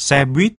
xe buýt